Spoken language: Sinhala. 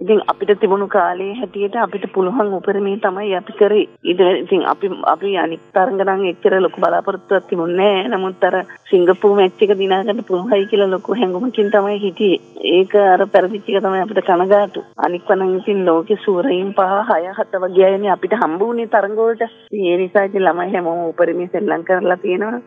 ඉතින් අපිට තිබුණු කාලේ හැටියට අපිට පුළුවන් උපරිමේ තමයි අපි කරේ. ඊට ඉතින් අපි අපි අනික් තරඟ නම් එච්චර ලොකු බලාපොරොත්තුවක් තිබුණේ නැහැ. නමුත් අර සිංගප්පූරු මැච් එක දිනා ගන්න පුළුවන්යි කියලා ලොකු හැඟුමකින් තමයි හිටියේ. ඒක අර පෙරදිච්ච එක තමයි අපිට කනගාටු. අනික් වනම් ඉතින් ලෝකේ සූරයින් පහ හය හත වගේ අයනේ අපිට හම්බ වුණේ තරඟ වලට. ඒ නිසා ඉතින් ළමයි හැමෝම උපරිමේ සෙල්ලම් කරලා තියෙනවා.